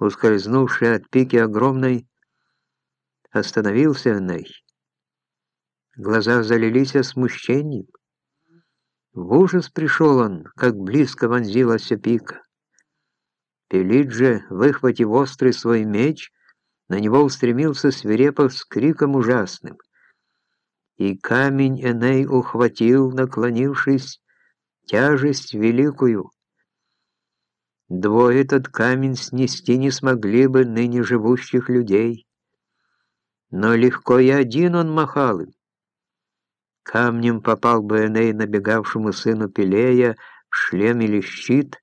ускользнувший от пики огромной, остановился Эней. Глаза залились смущением. В ужас пришел он, как близко вонзилась пика. Пелит же, выхватив острый свой меч, на него устремился свирепо с криком ужасным. И камень Эней ухватил, наклонившись, тяжесть великую. Двое этот камень снести не смогли бы ныне живущих людей. Но легко и один он махал им. Камнем попал бы Эней набегавшему сыну Пелея в шлем или щит,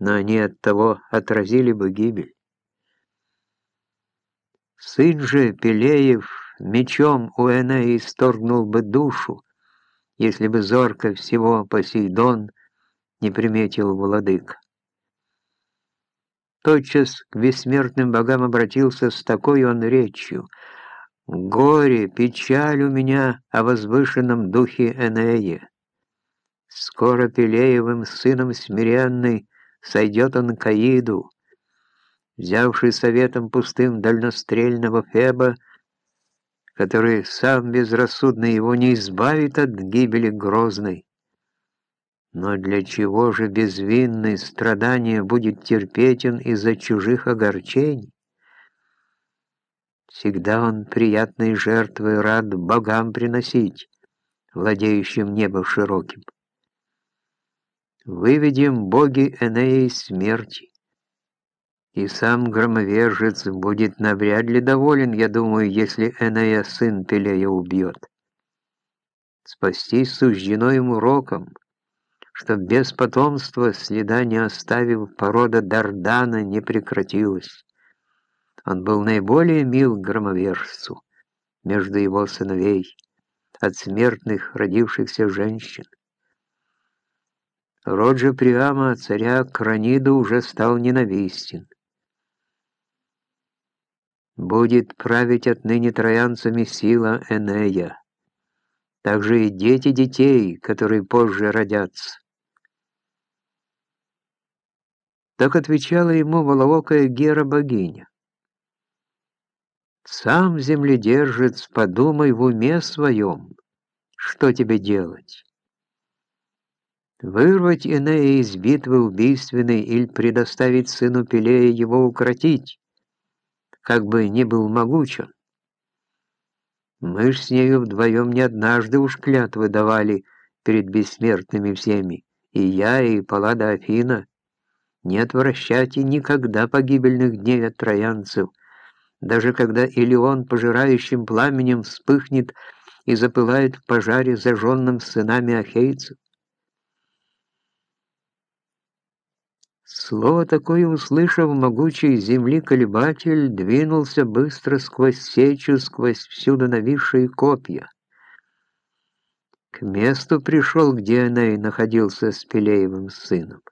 но они от того отразили бы гибель. Сын же Пелеев мечом у Энея исторгнул бы душу, если бы зорко всего Посейдон не приметил владык. Тотчас к бессмертным богам обратился с такой он речью. «Горе, печаль у меня о возвышенном духе Энея. Скоро Пелеевым сыном смиренный сойдет он к Аиду, взявший советом пустым дальнострельного Феба, который сам безрассудно его не избавит от гибели грозной. Но для чего же безвинный страдание будет терпетен из-за чужих огорчений? Всегда он приятной жертвой рад богам приносить, владеющим небом широким. Выведем боги Энеи смерти. И сам громовержец будет навряд ли доволен, я думаю, если Энея сын Пелея убьет. Спастись суждено ему роком, чтоб без потомства, следа не оставив, порода Дардана не прекратилась. Он был наиболее мил громовержцу между его сыновей, от смертных родившихся женщин. Род же Приама, царя Кранида, уже стал ненавистен будет править отныне троянцами сила Энея. Также и дети детей, которые позже родятся. Так отвечала ему воловокая Гера-богиня. «Сам земледержец, подумай в уме своем, что тебе делать? Вырвать Энея из битвы убийственной или предоставить сыну Пелея его укротить?» как бы ни был могучим. Мы ж с нею вдвоем не однажды уж клятвы давали перед бессмертными всеми, и я, и Паллада Афина, не отвращайте никогда погибельных дней от троянцев, даже когда Илион пожирающим пламенем вспыхнет и запылает в пожаре зажженным сынами ахейцев. Слово такое услышав, могучий земли-колебатель двинулся быстро сквозь сечу, сквозь всюду нависшие копья. К месту пришел, где Эней находился с Пелеевым сыном.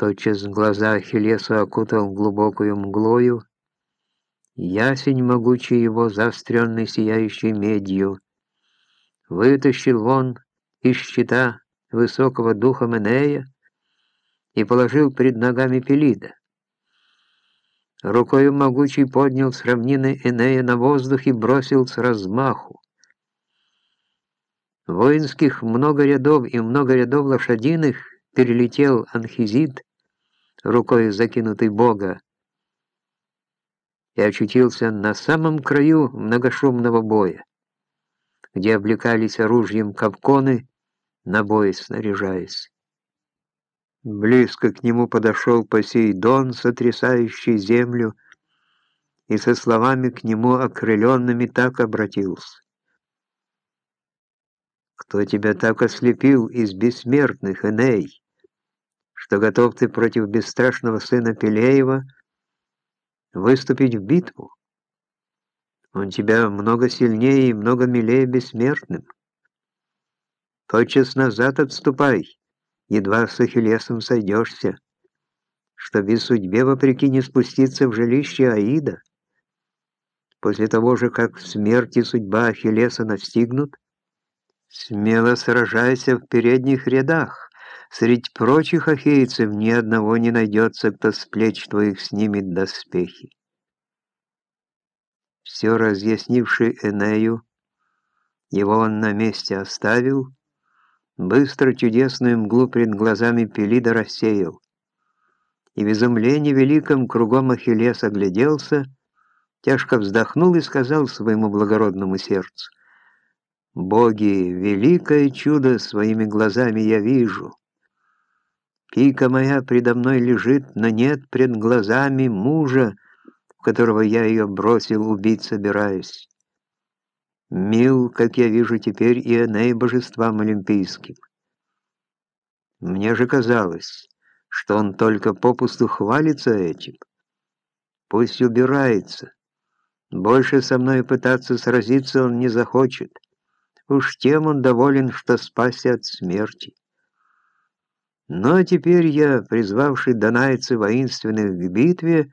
Тотчас глаза Ахиллесу окутал глубокую мглою, ясень могучий его, заостренный сияющей медью, вытащил вон из щита высокого духа Энея и положил пред ногами Пелида. Рукою могучий поднял с равнины Энея на воздух и бросил с размаху. Воинских много рядов и много рядов лошадиных перелетел Анхизид, рукой закинутый Бога, и очутился на самом краю многошумного боя, где облекались оружием кавконы, на бой снаряжаясь. Близко к нему подошел Посейдон, сотрясающий землю, и со словами к нему окрыленными так обратился. «Кто тебя так ослепил из бессмертных, Эней, что готов ты против бесстрашного сына Пелеева выступить в битву? Он тебя много сильнее и много милее бессмертным. Тотчас назад отступай» едва с Ахиллесом сойдешься, что без судьбе вопреки не спуститься в жилище Аида. После того же, как в смерти судьба Ахиллеса настигнут, смело сражайся в передних рядах, Среди прочих ахейцев ни одного не найдется, кто с плеч твоих снимет доспехи. Все разъяснивший Энею, его он на месте оставил, быстро чудесную мглу пред глазами Пелида рассеял. И в изумлении великом кругом Ахиллес огляделся, тяжко вздохнул и сказал своему благородному сердцу, «Боги, великое чудо своими глазами я вижу. Пика моя предо мной лежит, но нет пред глазами мужа, в которого я ее бросил, убить собираюсь. Мил, как я вижу теперь, и Эней божествам олимпийским. Мне же казалось, что он только попусту хвалится этим. Пусть убирается. Больше со мной пытаться сразиться он не захочет. Уж тем он доволен, что спасся от смерти. Но теперь я, призвавший донайцы воинственных к битве,